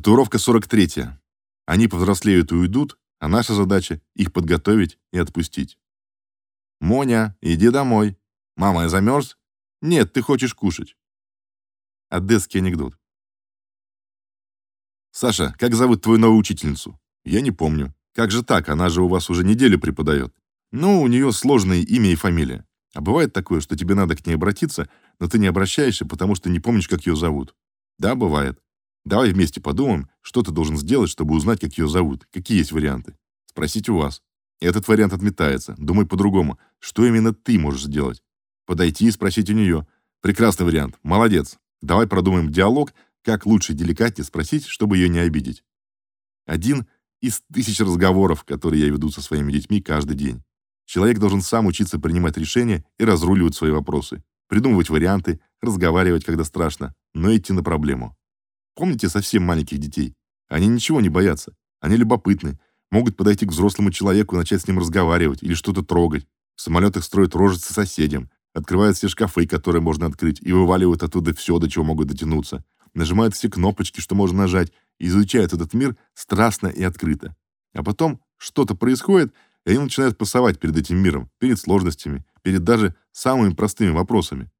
Татуировка 43. Они повзрослеют и уйдут, а наша задача их подготовить и отпустить. Моня, иди домой. Мама, я замерз? Нет, ты хочешь кушать. Одесский анекдот. Саша, как зовут твою новую учительницу? Я не помню. Как же так? Она же у вас уже неделю преподает. Ну, у нее сложное имя и фамилия. А бывает такое, что тебе надо к ней обратиться, но ты не обращаешься, потому что не помнишь, как ее зовут. Да, бывает. Давай вместе подумаем, что ты должен сделать, чтобы узнать, как ее зовут. Какие есть варианты? Спросить у вас. Этот вариант отметается. Думай по-другому. Что именно ты можешь сделать? Подойти и спросить у нее. Прекрасный вариант. Молодец. Давай продумаем диалог, как лучше и деликатнее спросить, чтобы ее не обидеть. Один из тысяч разговоров, которые я веду со своими детьми каждый день. Человек должен сам учиться принимать решения и разруливать свои вопросы, придумывать варианты, разговаривать, когда страшно, но идти на проблему. Помните совсем маленьких детей? Они ничего не боятся. Они любопытны, могут подойти к взрослому человеку и начать с ним разговаривать или что-то трогать. В самолетах строят рожицы соседям, открывают все шкафы, которые можно открыть, и вываливают оттуда все, до чего могут дотянуться. Нажимают все кнопочки, что можно нажать, и изучают этот мир страстно и открыто. А потом что-то происходит, и они начинают пасовать перед этим миром, перед сложностями, перед даже самыми простыми вопросами.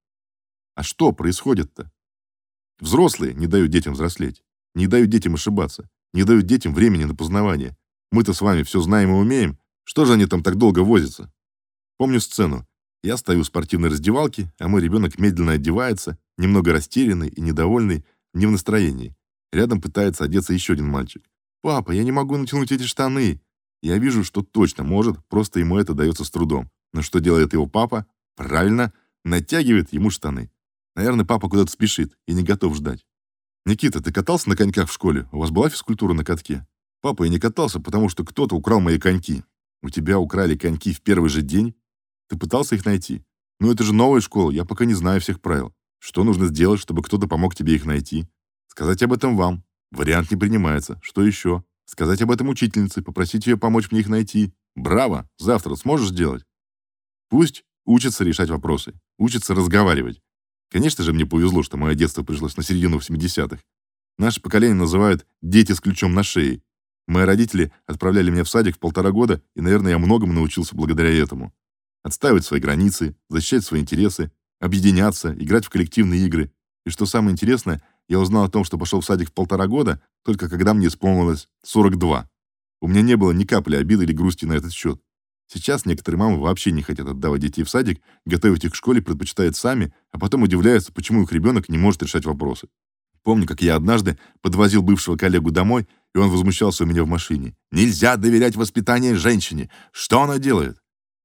А что происходит-то? Взрослые не дают детям взрослеть, не дают детям ошибаться, не дают детям времени на познавание. Мы-то с вами все знаем и умеем. Что же они там так долго возятся? Помню сцену. Я стою в спортивной раздевалке, а мой ребенок медленно одевается, немного растерянный и недовольный, не в настроении. Рядом пытается одеться еще один мальчик. «Папа, я не могу натянуть эти штаны!» Я вижу, что точно может, просто ему это дается с трудом. Но что делает его папа? Правильно, натягивает ему штаны. Наверное, папа куда-то спешит и не готов ждать. «Никита, ты катался на коньках в школе? У вас была физкультура на катке?» «Папа, я не катался, потому что кто-то украл мои коньки». «У тебя украли коньки в первый же день? Ты пытался их найти?» «Ну, это же новая школа, я пока не знаю всех правил. Что нужно сделать, чтобы кто-то помог тебе их найти?» «Сказать об этом вам. Вариант не принимается. Что еще?» «Сказать об этом учительнице, попросить ее помочь мне их найти. Браво! Завтра сможешь сделать?» Пусть учатся решать вопросы, учатся разговаривать. Конечно же, мне повезло, что мое детство пришлось на середину 80-х. Наше поколение называют «дети с ключом на шее». Мои родители отправляли меня в садик в полтора года, и, наверное, я многому научился благодаря этому. Отстаивать свои границы, защищать свои интересы, объединяться, играть в коллективные игры. И что самое интересное, я узнал о том, что пошел в садик в полтора года, только когда мне исполнилось 42. У меня не было ни капли обиды или грусти на этот счет. Сейчас некоторые мамы вообще не хотят отдавать детей в садик, готовить их к школе предпочитают сами, а потом удивляются, почему их ребенок не может решать вопросы. Помню, как я однажды подвозил бывшего коллегу домой, и он возмущался у меня в машине. «Нельзя доверять воспитанию женщине! Что она делает?»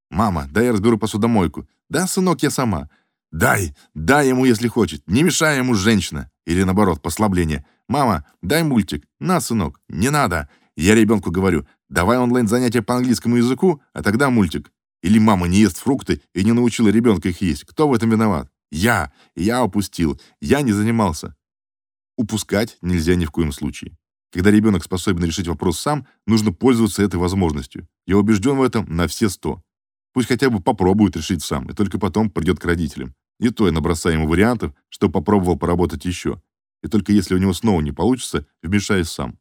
«Мама, дай я разберу посудомойку». «Да, сынок, я сама». «Дай, дай ему, если хочет. Не мешай ему, женщина». Или наоборот, послабление. «Мама, дай мультик». «На, сынок, не надо». Я ребенку говорю, Давай онлайн-занятия по английскому языку, а тогда мультик. Или мама не ест фрукты и не научила ребенка их есть. Кто в этом виноват? Я. Я упустил. Я не занимался. Упускать нельзя ни в коем случае. Когда ребенок способен решить вопрос сам, нужно пользоваться этой возможностью. Я убежден в этом на все сто. Пусть хотя бы попробует решить сам, и только потом придет к родителям. И то я набросаю ему вариантов, чтобы попробовал поработать еще. И только если у него снова не получится, вмешаюсь сам.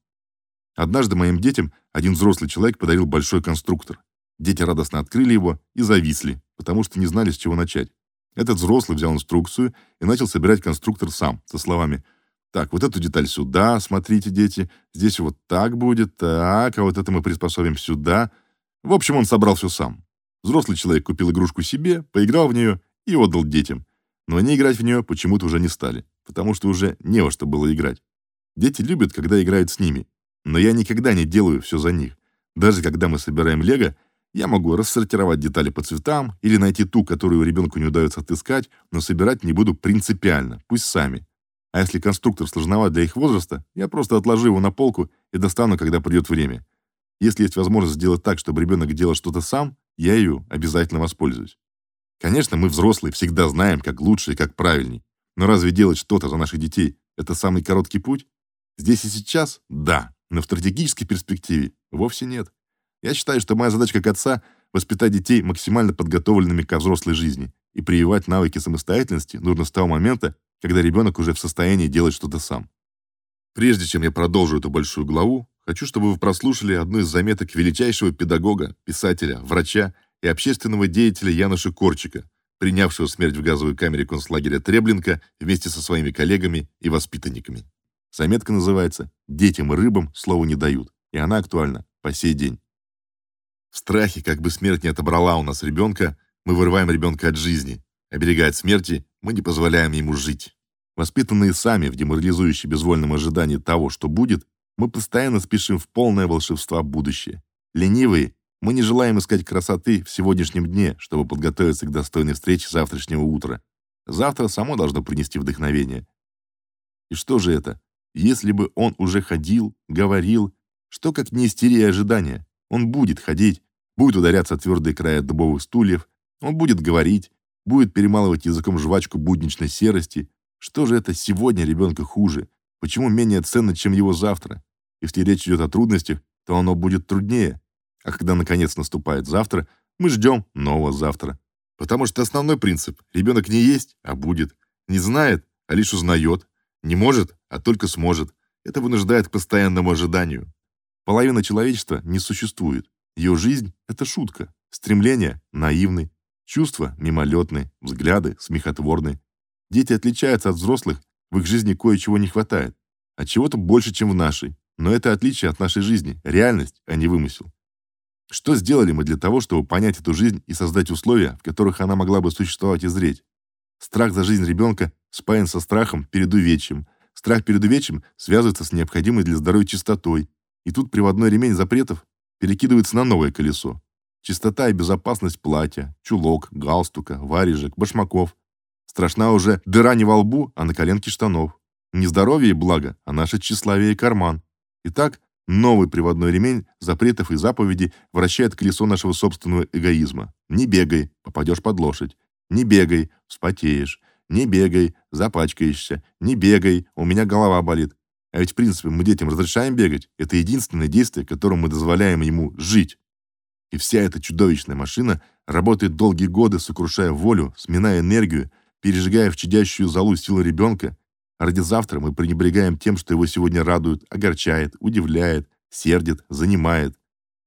Однажды моим детям один взрослый человек подарил большой конструктор. Дети радостно открыли его и зависли, потому что не знали, с чего начать. Этот взрослый взял инструкцию и начал собирать конструктор сам, со словами «Так, вот эту деталь сюда, смотрите, дети, здесь вот так будет, так, а вот это мы приспособим сюда». В общем, он собрал все сам. Взрослый человек купил игрушку себе, поиграл в нее и отдал детям. Но они играть в нее почему-то уже не стали, потому что уже не во что было играть. Дети любят, когда играют с ними, но я никогда не делаю все за них. Даже когда мы собираем лего, я могу рассортировать детали по цветам или найти ту, которую ребенку не удается отыскать, но собирать не буду принципиально, пусть сами. А если конструктор сложноват для их возраста, я просто отложу его на полку и достану, когда придет время. Если есть возможность сделать так, чтобы ребенок делал что-то сам, я ее обязательно воспользуюсь. Конечно, мы взрослые всегда знаем, как лучше и как правильней. Но разве делать что-то за наших детей это самый короткий путь? Здесь и сейчас? Да. Но в стратегической перспективе вовсе нет. Я считаю, что моя задача как отца воспитать детей максимально подготовленными к взрослой жизни, и прививать навыки самостоятельности нужно с того момента, когда ребенок уже в состоянии делать что-то сам. Прежде чем я продолжу эту большую главу, хочу, чтобы вы прослушали одну из заметок величайшего педагога, писателя, врача и общественного деятеля Януша Корчика, принявшего смерть в газовой камере концлагеря Треблинка вместе со своими коллегами и воспитанниками. Заметка называется «Детям и рыбам слова не дают», и она актуальна по сей день. В страхе, как бы смерть не отобрала у нас ребенка, мы вырываем ребенка от жизни. Оберегая от смерти, мы не позволяем ему жить. Воспитанные сами в деморализующем безвольном ожидании того, что будет, мы постоянно спешим в полное волшебство будущее. Ленивые, мы не желаем искать красоты в сегодняшнем дне, чтобы подготовиться к достойной встрече завтрашнего утра. Завтра само должно принести вдохновение. И что же это? Если бы он уже ходил, говорил, что как не истерия ожидания? Он будет ходить, будет ударяться о твердые края дубовых стульев, он будет говорить, будет перемалывать языком жвачку будничной серости. Что же это сегодня ребенка хуже? Почему менее ценно, чем его завтра? Если речь идет о трудностях, то оно будет труднее. А когда наконец наступает завтра, мы ждем нового завтра. Потому что основной принцип ребенок не есть, а будет. Не знает, а лишь узнает. Не может, а только сможет. Это вынуждает к постоянному ожиданию. Половина человечества не существует. Ее жизнь это шутка, стремления наивны, чувства мимолетны, взгляды смехотворны. Дети отличаются от взрослых, в их жизни кое-чего не хватает, от чего-то больше, чем в нашей. Но это отличие от нашей жизни, реальность, а не вымысел. Что сделали мы для того, чтобы понять эту жизнь и создать условия, в которых она могла бы существовать и зреть? Страх за жизнь ребенка спаян со страхом перед увечьем. Страх перед увечьем связывается с необходимой для здоровья чистотой. И тут приводной ремень запретов перекидывается на новое колесо. Чистота и безопасность платья, чулок, галстука, варежек, башмаков. Страшна уже дыра не во лбу, а на коленке штанов. Не здоровье и благо, а наше тщеславие и карман. Итак, новый приводной ремень запретов и заповедей вращает колесо нашего собственного эгоизма. Не бегай, попадешь под лошадь. Не бегай, вспотеешь. Не бегай, запачкаешься. Не бегай, у меня голова болит. А ведь, в принципе, мы детям разрешаем бегать. Это единственное действие, которым мы дозволяем ему жить. И вся эта чудовищная машина работает долгие годы, сокрушая волю, сминая энергию, пережигая в чадящую залу силу ребенка. А ради завтра мы пренебрегаем тем, что его сегодня радует, огорчает, удивляет, сердит, занимает.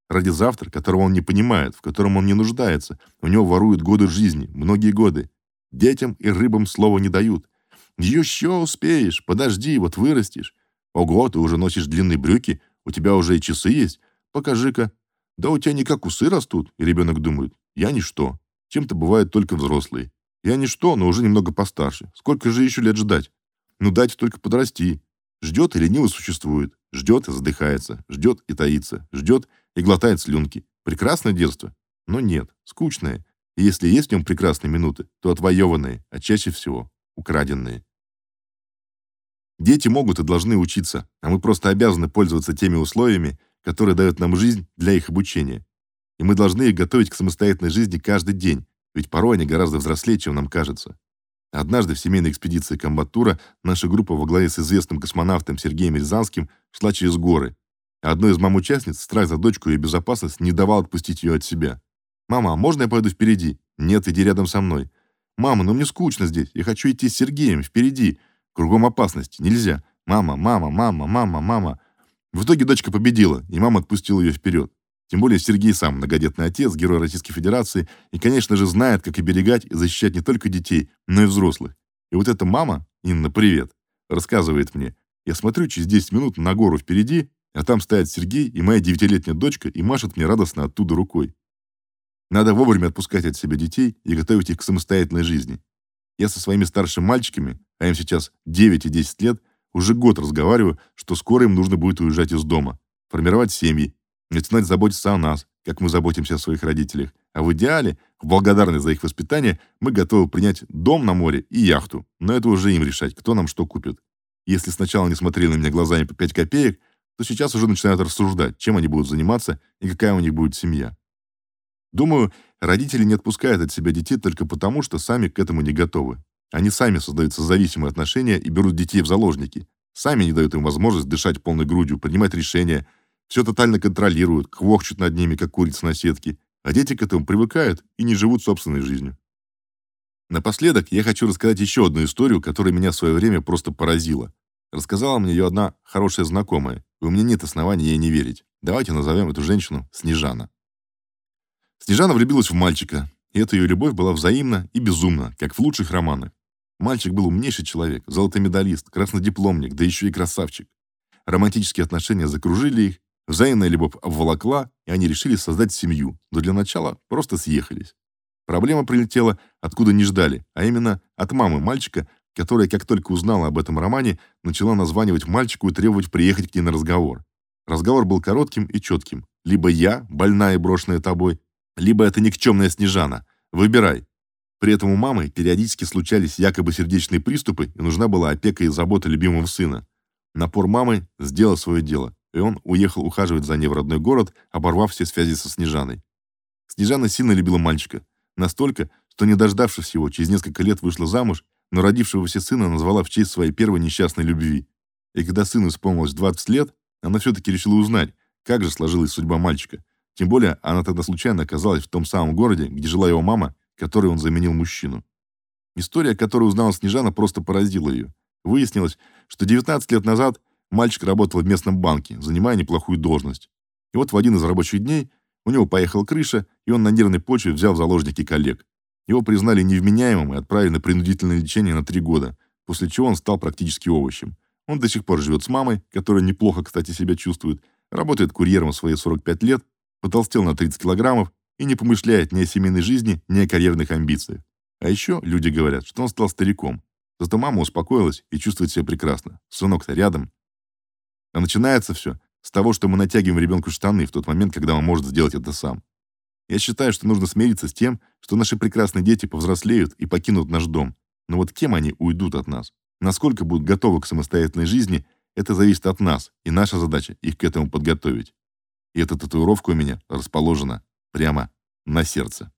Ради завтра, которого он не понимает, в котором он не нуждается, у него воруют годы жизни, многие годы. Детям и рыбам слова не дают. Еще успеешь, подожди, вот вырастешь. Ого, ты уже носишь длинные брюки, у тебя уже и часы есть. Покажи-ка. Да у тебя не как усы растут. И ребенок думает: "Я ничто. Чем-то бывают только взрослые. Я ничто, но уже немного постарше. Сколько же еще лет ждать? Ну дайте только подрасти". Ждет и лениво существует, ждет и задыхается, ждет и таится, ждет и глотает слюнки. Прекрасное детство, но нет, скучное. И если есть в нем прекрасные минуты, то отвоеванные, а чаще всего украденные. Дети могут и должны учиться, а мы просто обязаны пользоваться теми условиями, которые дает нам жизнь для их обучения. И мы должны их готовить к самостоятельной жизни каждый день, ведь порой они гораздо взрослее, чем нам кажется. Однажды в семейной экспедиции комбатура наша группа во главе с известным космонавтом Сергеем Рязанским шла через горы. А одной из мам-участниц страх за дочку и безопасность не давал отпустить ее от себя. «Мама, а можно я пойду впереди?» «Нет, иди рядом со мной». «Мама, ну мне скучно здесь. Я хочу идти с Сергеем впереди. Кругом опасность. Нельзя. Мама, мама, мама, мама, мама. В итоге дочка победила, и мама отпустила ее вперед. Тем более Сергей сам многодетный отец, герой Российской Федерации, и, конечно же, знает, как оберегать и защищать не только детей, но и взрослых. И вот эта мама, Инна, привет, рассказывает мне. Я смотрю через 10 минут на гору впереди, а там стоят Сергей и моя девятилетняя дочка и машет мне радостно оттуда рукой. Надо вовремя отпускать от себя детей и готовить их к самостоятельной жизни. Я со своими старшими мальчиками, а им сейчас 9 и 10 лет, уже год разговариваю, что скоро им нужно будет уезжать из дома, формировать семьи, начинать заботиться о нас, как мы заботимся о своих родителях. А в идеале, в благодарность за их воспитание, мы готовы принять дом на море и яхту. Но это уже им решать, кто нам что купит. Если сначала они смотрели на меня глазами по 5 копеек, то сейчас уже начинают рассуждать, чем они будут заниматься и какая у них будет семья. Думаю, родители не отпускают от себя детей только потому, что сами к этому не готовы. Они сами создают зависимые отношения и берут детей в заложники. Сами не дают им возможность дышать полной грудью, принимать решения, все тотально контролируют, квохчут над ними, как курицы на сетке, а дети к этому привыкают и не живут собственной жизнью. Напоследок я хочу рассказать еще одну историю, которая меня в свое время просто поразила. Рассказала мне ее одна хорошая знакомая, и у меня нет оснований ей не верить. Давайте назовем эту женщину Снежана. Снежана влюбилась в мальчика, и эта ее любовь была взаимна и безумна, как в лучших романах. Мальчик был умнейший человек, золотой медалист, краснодипломник, да еще и красавчик. Романтические отношения закружили их, взаимная любовь обволокла, и они решили создать семью, но для начала просто съехались. Проблема прилетела, откуда не ждали, а именно от мамы мальчика, которая, как только узнала об этом романе, начала названивать мальчику и требовать приехать к ней на разговор. Разговор был коротким и четким. Либо я, больная и брошенная тобой, либо это никчемная Снежана. Выбирай. При этом у мамы периодически случались якобы сердечные приступы, и нужна была опека и забота любимого сына. Напор мамы сделал свое дело, и он уехал ухаживать за ней в родной город, оборвав все связи со Снежаной. Снежана сильно любила мальчика, настолько, что не дождавшись его, через несколько лет вышла замуж, но родившегося сына назвала в честь своей первой несчастной любви. И когда сыну исполнилось 20 лет, она все таки решила узнать, как же сложилась судьба мальчика. Тем более, она тогда случайно оказалась в том самом городе, где жила его мама, которой он заменил мужчину. История, которую узнала Снежана, просто поразила ее. Выяснилось, что 19 лет назад мальчик работал в местном банке, занимая неплохую должность. И вот в один из рабочих дней у него поехала крыша, и он на нервной почве взял в заложники коллег. Его признали невменяемым и отправили на принудительное лечение на три года, после чего он стал практически овощем. Он до сих пор живет с мамой, которая неплохо, кстати, себя чувствует, работает курьером в свои 45 лет потолстел на 30 килограммов и не помышляет ни о семейной жизни, ни о карьерных амбициях. А еще люди говорят, что он стал стариком. Зато мама успокоилась и чувствует себя прекрасно. Сынок-то рядом. А начинается все с того, что мы натягиваем ребенку штаны в тот момент, когда он может сделать это сам. Я считаю, что нужно смириться с тем, что наши прекрасные дети повзрослеют и покинут наш дом. Но вот кем они уйдут от нас? Насколько будут готовы к самостоятельной жизни, это зависит от нас, и наша задача их к этому подготовить. И эта татуировка у меня расположена прямо на сердце.